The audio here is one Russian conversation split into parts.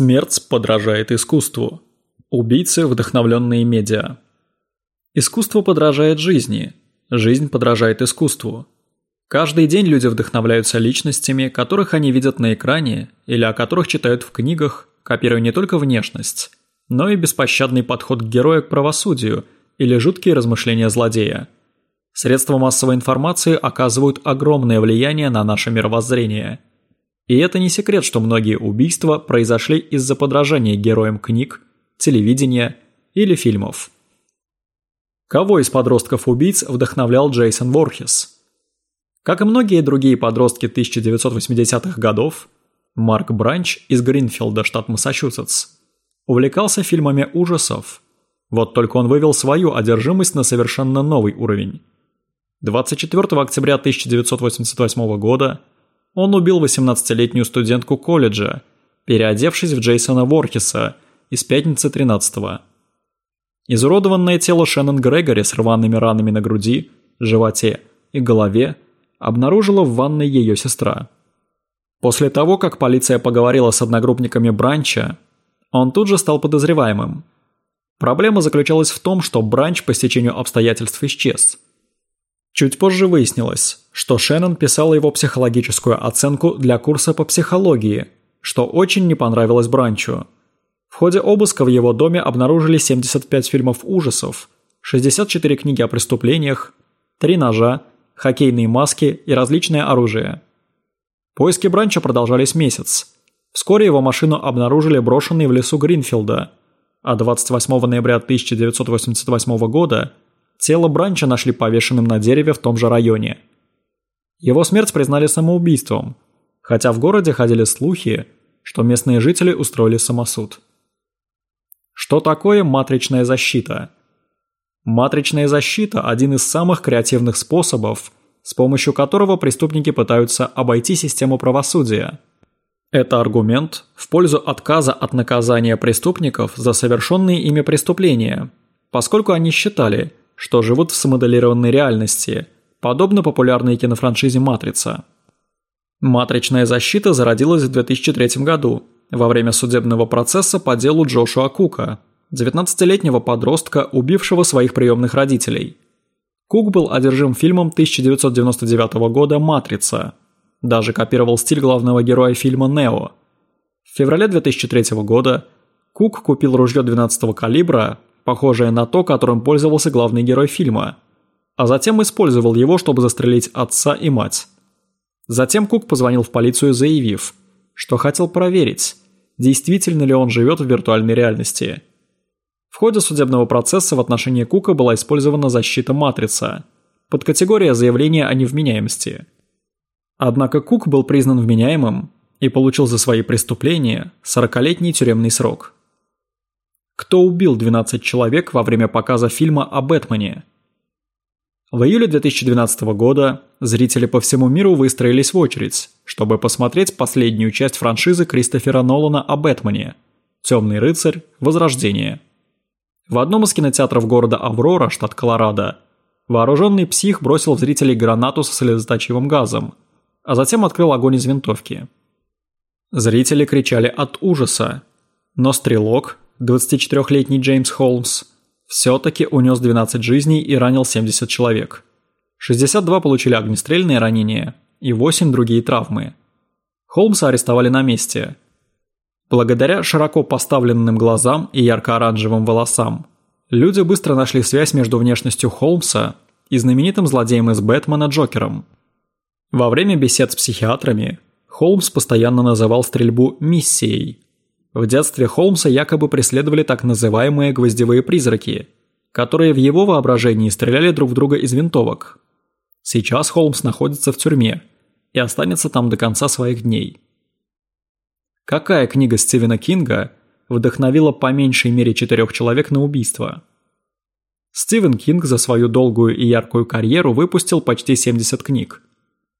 Смерть подражает искусству. Убийцы, вдохновленные медиа. Искусство подражает жизни. Жизнь подражает искусству. Каждый день люди вдохновляются личностями, которых они видят на экране или о которых читают в книгах, копируя не только внешность, но и беспощадный подход героя к правосудию или жуткие размышления злодея. Средства массовой информации оказывают огромное влияние на наше мировоззрение – и это не секрет, что многие убийства произошли из-за подражания героям книг, телевидения или фильмов. Кого из подростков-убийц вдохновлял Джейсон Ворхес? Как и многие другие подростки 1980-х годов, Марк Бранч из Гринфилда, штат Массачусетс, увлекался фильмами ужасов. Вот только он вывел свою одержимость на совершенно новый уровень. 24 октября 1988 года он убил 18-летнюю студентку колледжа, переодевшись в Джейсона Воркиса из пятницы 13-го. Изуродованное тело Шеннон Грегори с рваными ранами на груди, животе и голове обнаружила в ванной ее сестра. После того, как полиция поговорила с одногруппниками Бранча, он тут же стал подозреваемым. Проблема заключалась в том, что Бранч по стечению обстоятельств исчез – Чуть позже выяснилось, что Шеннон писала его психологическую оценку для курса по психологии, что очень не понравилось Бранчу. В ходе обыска в его доме обнаружили 75 фильмов ужасов, 64 книги о преступлениях, 3 ножа, хоккейные маски и различное оружие. Поиски Бранча продолжались месяц. Вскоре его машину обнаружили брошенной в лесу Гринфилда, а 28 ноября 1988 года – Тело Бранча нашли повешенным на дереве в том же районе. Его смерть признали самоубийством, хотя в городе ходили слухи, что местные жители устроили самосуд. Что такое матричная защита? Матричная защита – один из самых креативных способов, с помощью которого преступники пытаются обойти систему правосудия. Это аргумент в пользу отказа от наказания преступников за совершенные ими преступления, поскольку они считали, что живут в смоделированной реальности, подобно популярной кинофраншизе «Матрица». Матричная защита зародилась в 2003 году во время судебного процесса по делу Джошуа Кука, 19-летнего подростка, убившего своих приемных родителей. Кук был одержим фильмом 1999 года «Матрица». Даже копировал стиль главного героя фильма «Нео». В феврале 2003 года Кук купил ружье 12 калибра, похожее на то, которым пользовался главный герой фильма, а затем использовал его, чтобы застрелить отца и мать. Затем Кук позвонил в полицию, заявив, что хотел проверить, действительно ли он живет в виртуальной реальности. В ходе судебного процесса в отношении Кука была использована защита «Матрица», под категория заявления о невменяемости. Однако Кук был признан вменяемым и получил за свои преступления 40-летний тюремный срок – кто убил 12 человек во время показа фильма о Бэтмене? В июле 2012 года зрители по всему миру выстроились в очередь, чтобы посмотреть последнюю часть франшизы Кристофера Нолана о Бэтмене «Темный рыцарь. Возрождение». В одном из кинотеатров города Аврора, штат Колорадо, вооруженный псих бросил в зрителей гранату со слезоточивым газом, а затем открыл огонь из винтовки. Зрители кричали от ужаса, но стрелок, 24-летний Джеймс Холмс, все-таки унес 12 жизней и ранил 70 человек. 62 получили огнестрельные ранения и 8 другие травмы. Холмса арестовали на месте. Благодаря широко поставленным глазам и ярко-оранжевым волосам, люди быстро нашли связь между внешностью Холмса и знаменитым злодеем из Бэтмена Джокером. Во время бесед с психиатрами Холмс постоянно называл стрельбу «миссией», в детстве Холмса якобы преследовали так называемые гвоздевые призраки, которые в его воображении стреляли друг в друга из винтовок. Сейчас Холмс находится в тюрьме и останется там до конца своих дней. Какая книга Стивена Кинга вдохновила по меньшей мере четырех человек на убийство? Стивен Кинг за свою долгую и яркую карьеру выпустил почти 70 книг.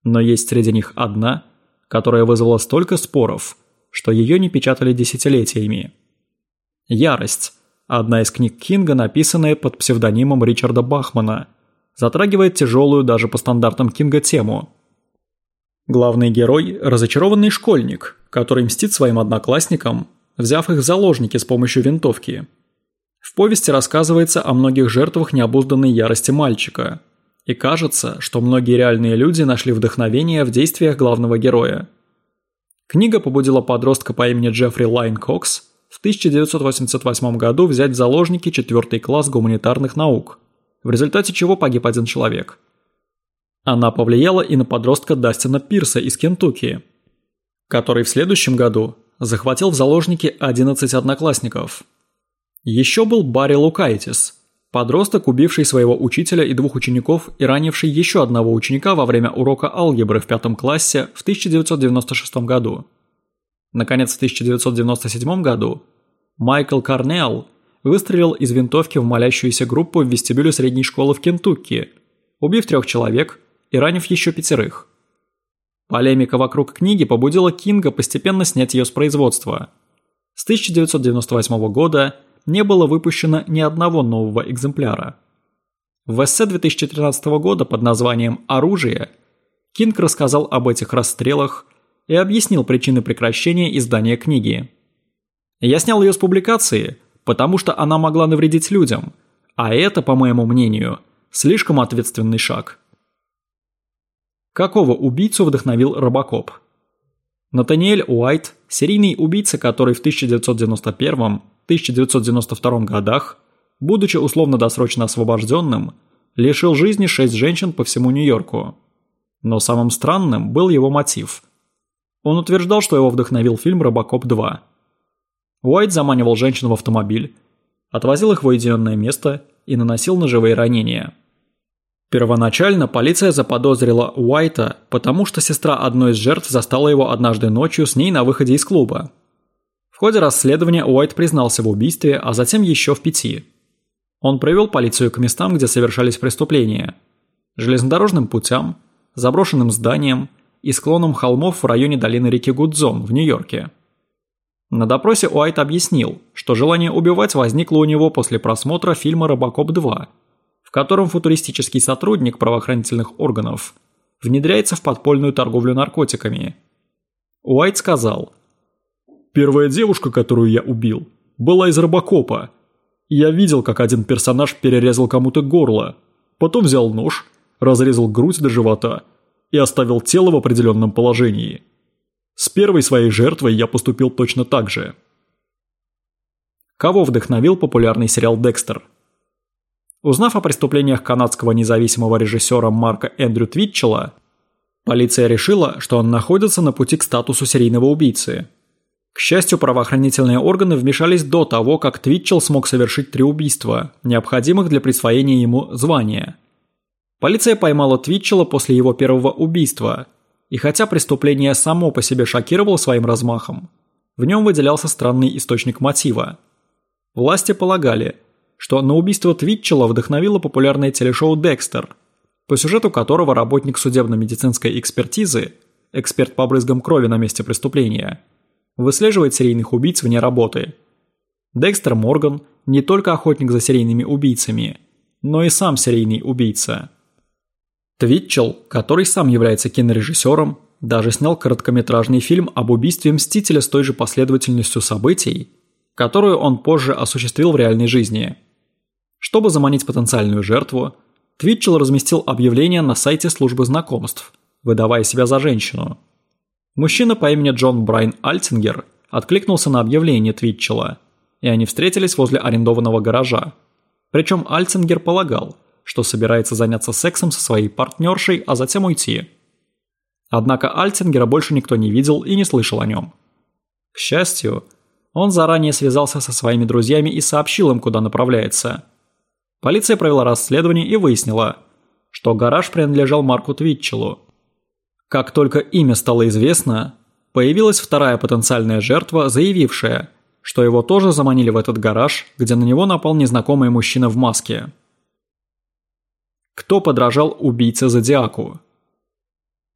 Но есть среди них одна, которая вызвала столько споров – что ее не печатали десятилетиями. «Ярость» – одна из книг Кинга, написанная под псевдонимом Ричарда Бахмана, затрагивает тяжелую даже по стандартам Кинга тему. Главный герой – разочарованный школьник, который мстит своим одноклассникам взяв их в заложники с помощью винтовки. В повести рассказывается о многих жертвах необузданной ярости мальчика. И кажется, что многие реальные люди нашли вдохновение в действиях главного героя. Книга побудила подростка по имени Джеффри Лайн Кокс в 1988 году взять в заложники четвертый класс гуманитарных наук, в результате чего погиб один человек. Она повлияла и на подростка Дастина Пирса из Кентукки, который в следующем году захватил в заложники 11 одноклассников. Еще был Барри Лукайтис, подросток, убивший своего учителя и двух учеников и ранивший еще одного ученика во время урока алгебры в пятом классе в 1996 году. Наконец, в 1997 году Майкл Карнелл выстрелил из винтовки в молящуюся группу в вестибюле средней школы в Кентукки, убив трех человек и ранив еще пятерых. Полемика вокруг книги побудила Кинга постепенно снять ее с производства. С 1998 года не было выпущено ни одного нового экземпляра. В эссе 2013 года под названием «Оружие» Кинг рассказал об этих расстрелах и объяснил причины прекращения издания книги. Я снял ее с публикации, потому что она могла навредить людям, а это, по моему мнению, слишком ответственный шаг. Какого убийцу вдохновил Робокоп? Натаниэль Уайт, серийный убийца, который в 1991-1992 годах, будучи условно-досрочно освобожденным, лишил жизни шесть женщин по всему Нью-Йорку. Но самым странным был его мотив. Он утверждал, что его вдохновил фильм «Робокоп 2». Уайт заманивал женщин в автомобиль, отвозил их в уединенное место и наносил ножевые ранения – Первоначально полиция заподозрила Уайта, потому что сестра одной из жертв застала его однажды ночью с ней на выходе из клуба. Ходе расследования Уайт признался в убийстве, а затем еще в пяти. Он привел полицию к местам, где совершались преступления. Железнодорожным путям, заброшенным зданиям и склонам холмов в районе долины реки Гудзон в Нью-Йорке. На допросе Уайт объяснил, что желание убивать возникло у него после просмотра фильма «Робокоп 2», в котором футуристический сотрудник правоохранительных органов внедряется в подпольную торговлю наркотиками. Уайт сказал, «Первая девушка, которую я убил, была из робокопа. Я видел, как один персонаж перерезал кому-то горло, потом взял нож, разрезал грудь до живота и оставил тело в определенном положении. С первой своей жертвой я поступил точно так же». Кого вдохновил популярный сериал «Декстер»? Узнав о преступлениях канадского независимого режиссера Марка Эндрю Твитчелла, полиция решила, что он находится на пути к статусу серийного убийцы. К счастью, правоохранительные органы вмешались до того, как Твитчелл смог совершить три убийства, необходимых для присвоения ему звания. Полиция поймала Твитчелла после его первого убийства, и хотя преступление само по себе шокировало своим размахом, в нем выделялся странный источник мотива. Власти полагали – что на убийство Твитчелла вдохновило популярное телешоу «Декстер», по сюжету которого работник судебно-медицинской экспертизы, эксперт по брызгам крови на месте преступления, выслеживает серийных убийц вне работы. Декстер Морган не только охотник за серийными убийцами, но и сам серийный убийца. Твитчелл, который сам является кинорежиссером, даже снял короткометражный фильм об убийстве Мстителя с той же последовательностью событий, которую он позже осуществил в реальной жизни – чтобы заманить потенциальную жертву, Твитчелл разместил объявление на сайте службы знакомств, выдавая себя за женщину. Мужчина по имени Джон Брайан Альтингер откликнулся на объявление Твитчелла, и они встретились возле арендованного гаража. Причем Альтингер полагал, что собирается заняться сексом со своей партнершей, а затем уйти. Однако Альтингера больше никто не видел и не слышал о нем. К счастью, он заранее связался со своими друзьями и сообщил им, куда направляется – Полиция провела расследование и выяснила, что гараж принадлежал Марку Твитчеллу. Как только имя стало известно, появилась вторая потенциальная жертва, заявившая, что его тоже заманили в этот гараж, где на него напал незнакомый мужчина в маске. Кто подражал убийце Зодиаку?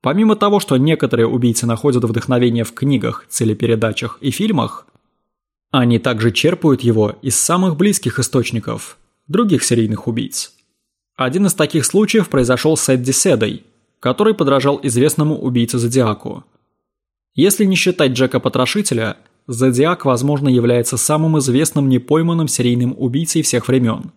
Помимо того, что некоторые убийцы находят вдохновение в книгах, телепередачах и фильмах, они также черпают его из самых близких источников – других серийных убийц. Один из таких случаев произошел с Эдди Седой, который подражал известному убийце Зодиаку. Если не считать Джека Потрошителя, Зодиак, возможно, является самым известным непойманным серийным убийцей всех времен.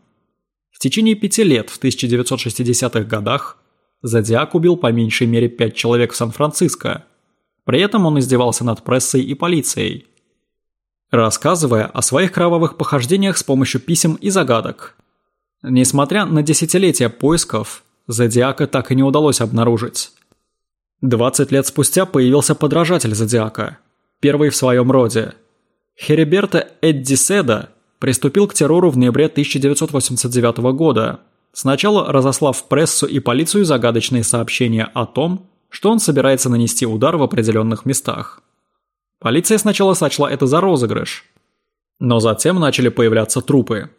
В течение пяти лет в 1960-х годах Зодиак убил по меньшей мере пять человек в Сан-Франциско. При этом он издевался над прессой и полицией. Рассказывая о своих кровавых похождениях с помощью писем и загадок. Несмотря на десятилетия поисков, Зодиака так и не удалось обнаружить. 20 лет спустя появился подражатель Зодиака, первый в своем роде. Хериберто Эдди Седа приступил к террору в ноябре 1989 года, сначала разослав в прессу и полицию загадочные сообщения о том, что он собирается нанести удар в определенных местах. Полиция сначала сочла это за розыгрыш, но затем начали появляться трупы.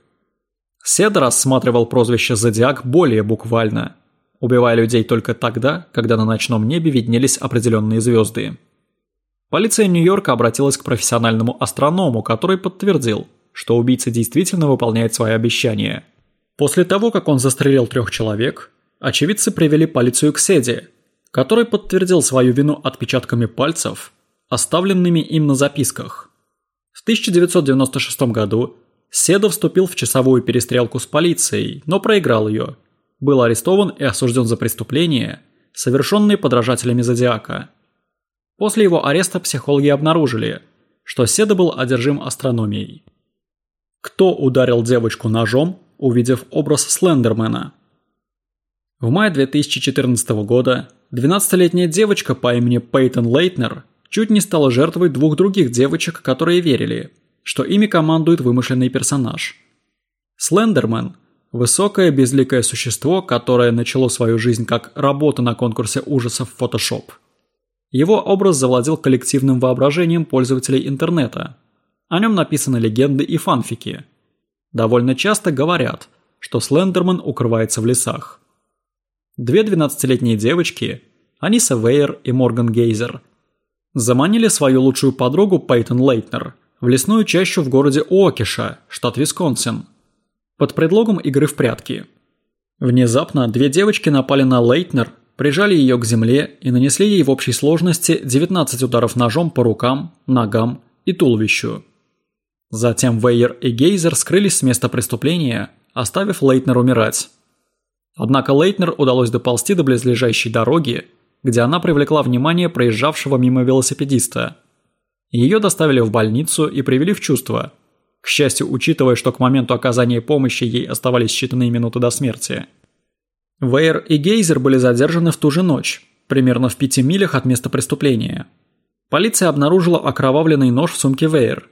Седа рассматривал прозвище «Зодиак» более буквально, убивая людей только тогда, когда на ночном небе виднелись определенные звезды. Полиция Нью-Йорка обратилась к профессиональному астроному, который подтвердил, что убийца действительно выполняет свои обещания. После того, как он застрелил трех человек, очевидцы привели полицию к Седе, который подтвердил свою вину отпечатками пальцев, оставленными им на записках. В 1996 году Седа вступил в часовую перестрелку с полицией, но проиграл ее. Был арестован и осужден за преступления, совершенные подражателями Зодиака. После его ареста психологи обнаружили, что Седа был одержим астрономией. Кто ударил девочку ножом, увидев образ Слендермена? В мае 2014 года 12-летняя девочка по имени Пейтон Лейтнер чуть не стала жертвой двух других девочек, которые верили, что ими командует вымышленный персонаж. Слендермен – высокое безликое существо, которое начало свою жизнь как работа на конкурсе ужасов Photoshop – его образ завладел коллективным воображением пользователей интернета. О нем написаны легенды и фанфики. Довольно часто говорят, что Слендерман укрывается в лесах. Две 12-летние девочки, Аниса Вейер и Морган Гейзер, заманили свою лучшую подругу Пейтон Лейтнер в лесную чащу в городе Уокиша, штат Висконсин, под предлогом игры в прятки. Внезапно две девочки напали на Лейтнер прижали ее к земле и нанесли ей в общей сложности 19 ударов ножом по рукам, ногам и туловищу. Затем Вейер и Гейзер скрылись с места преступления, оставив Лейтнер умирать. Однако Лейтнер удалось доползти до близлежащей дороги, где она привлекла внимание проезжавшего мимо велосипедиста. Ее доставили в больницу и привели в чувство. К счастью, учитывая, что к моменту оказания помощи ей оставались считанные минуты до смерти – Вейер и Гейзер были задержаны в ту же ночь, примерно в пяти милях от места преступления. Полиция обнаружила окровавленный нож в сумке Вейер.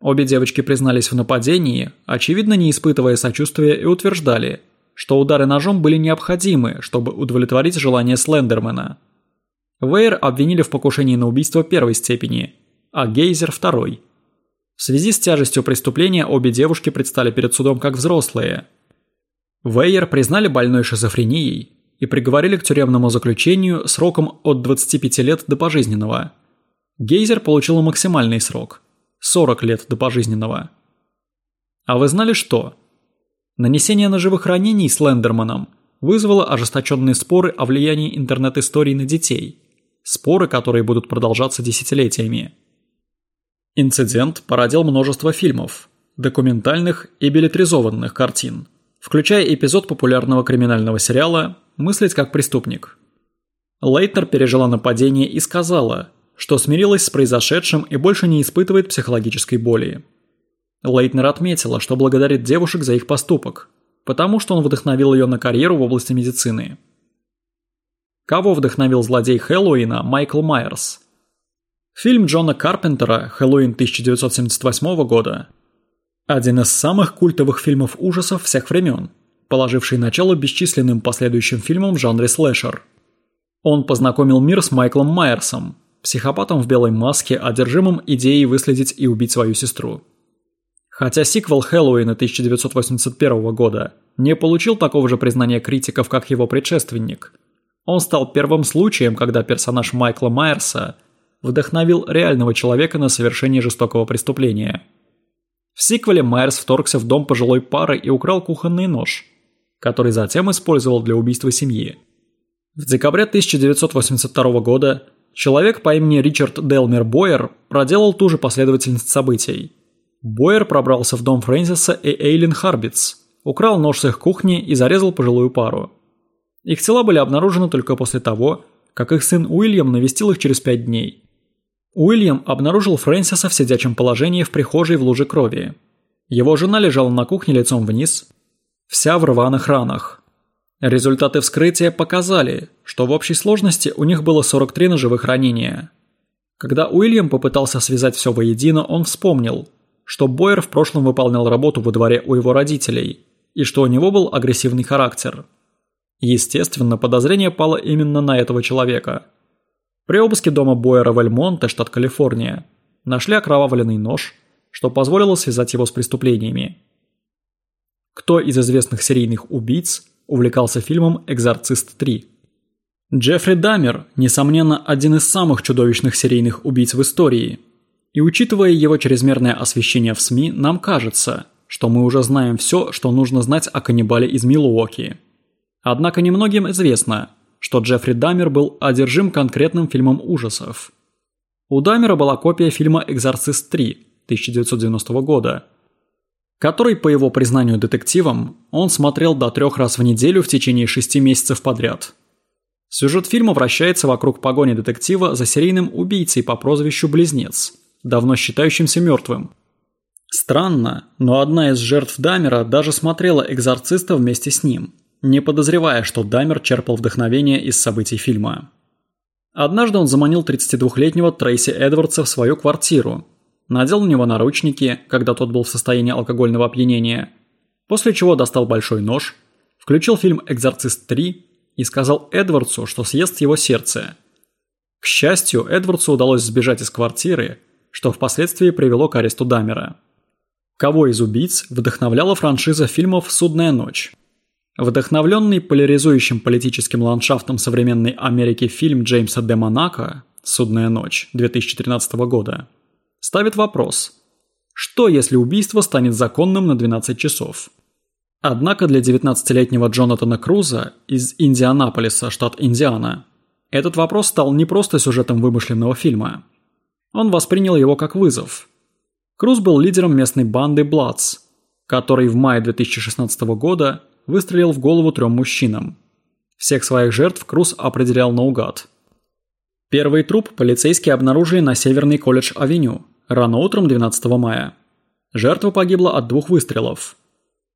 Обе девочки признались в нападении, очевидно не испытывая сочувствия и утверждали, что удары ножом были необходимы, чтобы удовлетворить желание Слендермена. Вейер обвинили в покушении на убийство первой степени, а Гейзер – второй. В связи с тяжестью преступления обе девушки предстали перед судом как взрослые – Вейер признали больной шизофренией и приговорили к тюремному заключению сроком от 25 лет до пожизненного. Гейзер получил максимальный срок – 40 лет до пожизненного. А вы знали что? Нанесение ножевых ранений Слендерманом вызвало ожесточенные споры о влиянии интернет-историй на детей. Споры, которые будут продолжаться десятилетиями. Инцидент породил множество фильмов, документальных и билетризованных картин – включая эпизод популярного криминального сериала «Мыслить как преступник». Лейтнер пережила нападение и сказала, что смирилась с произошедшим и больше не испытывает психологической боли. Лейтнер отметила, что благодарит девушек за их поступок, потому что он вдохновил ее на карьеру в области медицины. Кого вдохновил злодей Хэллоуина Майкл Майерс? Фильм Джона Карпентера «Хэллоуин 1978 года» Один из самых культовых фильмов ужасов всех времен, положивший начало бесчисленным последующим фильмам в жанре слэшер. Он познакомил мир с Майклом Майерсом, психопатом в белой маске, одержимым идеей выследить и убить свою сестру. Хотя сиквел Хэллоуина 1981 года не получил такого же признания критиков, как его предшественник, он стал первым случаем, когда персонаж Майкла Майерса вдохновил реального человека на совершение жестокого преступления – в сиквеле Майерс вторгся в дом пожилой пары и украл кухонный нож, который затем использовал для убийства семьи. В декабре 1982 года человек по имени Ричард Делмер Бойер проделал ту же последовательность событий. Бойер пробрался в дом Фрэнсиса и Эйлин Харбитс, украл нож с их кухни и зарезал пожилую пару. Их тела были обнаружены только после того, как их сын Уильям навестил их через пять дней. Уильям обнаружил Фрэнсиса в сидячем положении в прихожей в луже крови. Его жена лежала на кухне лицом вниз, вся в рваных ранах. Результаты вскрытия показали, что в общей сложности у них было 43 ножевых ранения. Когда Уильям попытался связать все воедино, он вспомнил, что Бойер в прошлом выполнял работу во дворе у его родителей и что у него был агрессивный характер. Естественно, подозрение пало именно на этого человека. При обыске дома Бойера в Эльмонте, штат Калифорния, нашли окровавленный нож, что позволило связать его с преступлениями. Кто из известных серийных убийц увлекался фильмом «Экзорцист 3»? Джеффри Даммер, несомненно, один из самых чудовищных серийных убийц в истории. И учитывая его чрезмерное освещение в СМИ, нам кажется, что мы уже знаем все, что нужно знать о каннибале из Милуоки. Однако немногим известно, что Джеффри Даммер был одержим конкретным фильмом ужасов. У Даммера была копия фильма «Экзорцист 3» 1990 года, который, по его признанию детективом, он смотрел до трех раз в неделю в течение шести месяцев подряд. Сюжет фильма вращается вокруг погони детектива за серийным убийцей по прозвищу Близнец, давно считающимся мертвым. Странно, но одна из жертв Дамера даже смотрела «Экзорциста» вместе с ним – не подозревая, что Даймер черпал вдохновение из событий фильма. Однажды он заманил 32-летнего Трейси Эдвардса в свою квартиру, надел на него наручники, когда тот был в состоянии алкогольного опьянения, после чего достал большой нож, включил фильм «Экзорцист 3» и сказал Эдвардсу, что съест его сердце. К счастью, Эдвардсу удалось сбежать из квартиры, что впоследствии привело к аресту Дамера. Кого из убийц вдохновляла франшиза фильмов «Судная ночь»? Вдохновленный поляризующим политическим ландшафтом современной Америки фильм Джеймса де Монако «Судная ночь» 2013 года ставит вопрос «Что, если убийство станет законным на 12 часов?» Однако для 19-летнего Джонатана Круза из Индианаполиса, штат Индиана, этот вопрос стал не просто сюжетом вымышленного фильма. Он воспринял его как вызов. Круз был лидером местной банды Bloods, который в мае 2016 года выстрелил в голову трем мужчинам. Всех своих жертв Круз определял наугад. Первый труп полицейские обнаружили на Северный колледж-авеню рано утром 12 мая. Жертва погибла от двух выстрелов.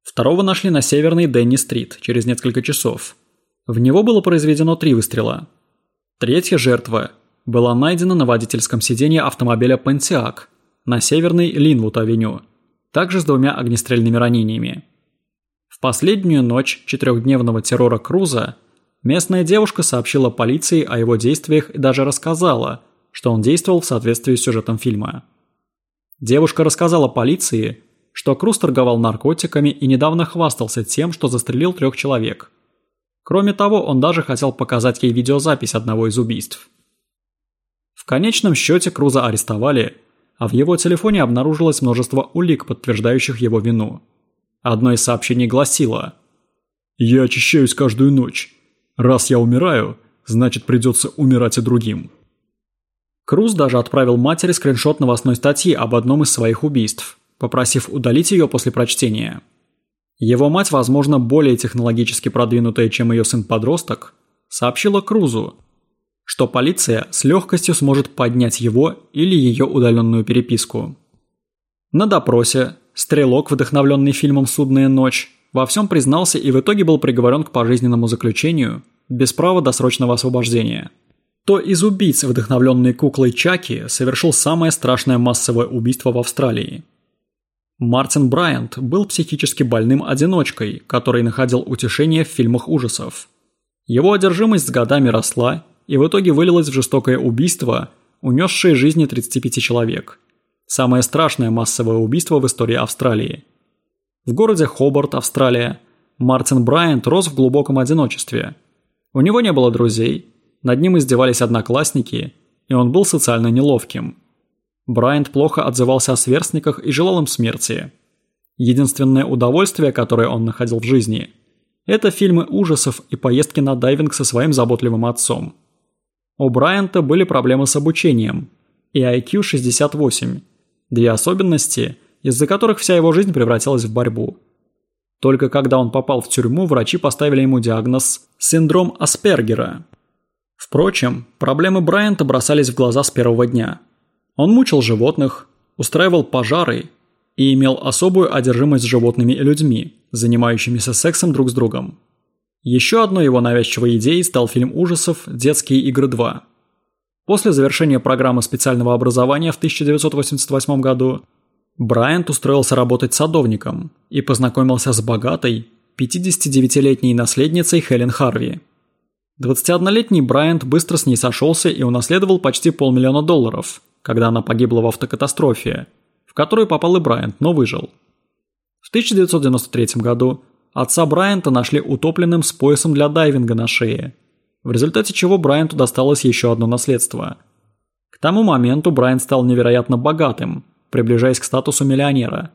Второго нашли на Северной Дэнни-стрит через несколько часов. В него было произведено три выстрела. Третья жертва была найдена на водительском сиденье автомобиля Пентиак на Северной Линвуд-авеню, также с двумя огнестрельными ранениями. В последнюю ночь четырехдневного террора Круза местная девушка сообщила полиции о его действиях и даже рассказала, что он действовал в соответствии с сюжетом фильма. Девушка рассказала полиции, что Круз торговал наркотиками и недавно хвастался тем, что застрелил трех человек. Кроме того, он даже хотел показать ей видеозапись одного из убийств. В конечном счете Круза арестовали, а в его телефоне обнаружилось множество улик, подтверждающих его вину. Одно из сообщений гласило «Я очищаюсь каждую ночь. Раз я умираю, значит придется умирать и другим». Круз даже отправил матери скриншот новостной статьи об одном из своих убийств, попросив удалить ее после прочтения. Его мать, возможно, более технологически продвинутая, чем ее сын-подросток, сообщила Крузу, что полиция с легкостью сможет поднять его или ее удаленную переписку. На допросе Стрелок, вдохновленный фильмом «Судная ночь», во всем признался и в итоге был приговорен к пожизненному заключению без права досрочного освобождения. То из убийц, вдохновленный куклой Чаки, совершил самое страшное массовое убийство в Австралии. Мартин Брайант был психически больным одиночкой, который находил утешение в фильмах ужасов. Его одержимость с годами росла и в итоге вылилась в жестокое убийство, унесшее жизни 35 человек – Самое страшное массовое убийство в истории Австралии. В городе Хобарт, Австралия, Мартин Брайант рос в глубоком одиночестве. У него не было друзей, над ним издевались одноклассники, и он был социально неловким. Брайант плохо отзывался о сверстниках и желал им смерти. Единственное удовольствие, которое он находил в жизни – это фильмы ужасов и поездки на дайвинг со своим заботливым отцом. У Брайанта были проблемы с обучением и IQ 68, две особенности, из-за которых вся его жизнь превратилась в борьбу. Только когда он попал в тюрьму, врачи поставили ему диагноз «синдром Аспергера». Впрочем, проблемы Брайанта бросались в глаза с первого дня. Он мучил животных, устраивал пожары и имел особую одержимость животными и людьми, занимающимися сексом друг с другом. Еще одной его навязчивой идеей стал фильм ужасов «Детские игры 2». После завершения программы специального образования в 1988 году Брайант устроился работать садовником и познакомился с богатой, 59-летней наследницей Хелен Харви. 21-летний Брайант быстро с ней сошелся и унаследовал почти полмиллиона долларов, когда она погибла в автокатастрофе, в которую попал и Брайант, но выжил. В 1993 году Отца Брайанта нашли утопленным с поясом для дайвинга на шее, в результате чего Брайанту досталось еще одно наследство. К тому моменту Брайант стал невероятно богатым, приближаясь к статусу миллионера.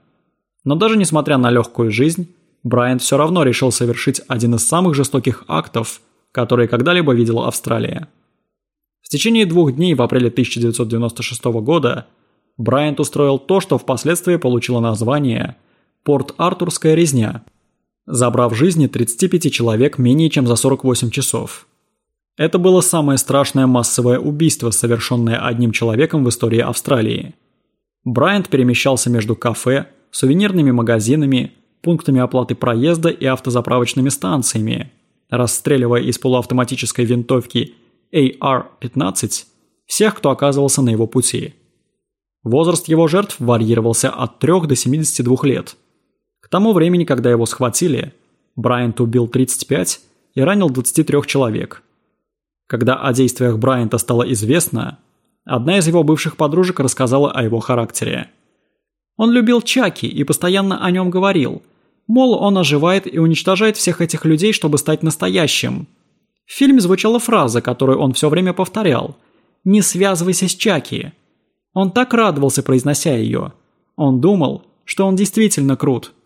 Но даже несмотря на легкую жизнь, Брайант все равно решил совершить один из самых жестоких актов, которые когда-либо видела Австралия. В течение двух дней в апреле 1996 года Брайант устроил то, что впоследствии получило название «Порт-Артурская резня», забрав жизни 35 человек менее чем за 48 часов. Это было самое страшное массовое убийство, совершенное одним человеком в истории Австралии. Брайант перемещался между кафе, сувенирными магазинами, пунктами оплаты проезда и автозаправочными станциями, расстреливая из полуавтоматической винтовки AR-15 всех, кто оказывался на его пути. Возраст его жертв варьировался от 3 до 72 лет – к тому времени, когда его схватили, Брайант убил 35 и ранил 23 человек. Когда о действиях Брайанта стало известно, одна из его бывших подружек рассказала о его характере. Он любил Чаки и постоянно о нем говорил. Мол, он оживает и уничтожает всех этих людей, чтобы стать настоящим. В фильме звучала фраза, которую он все время повторял. «Не связывайся с Чаки». Он так радовался, произнося ее. Он думал, что он действительно крут –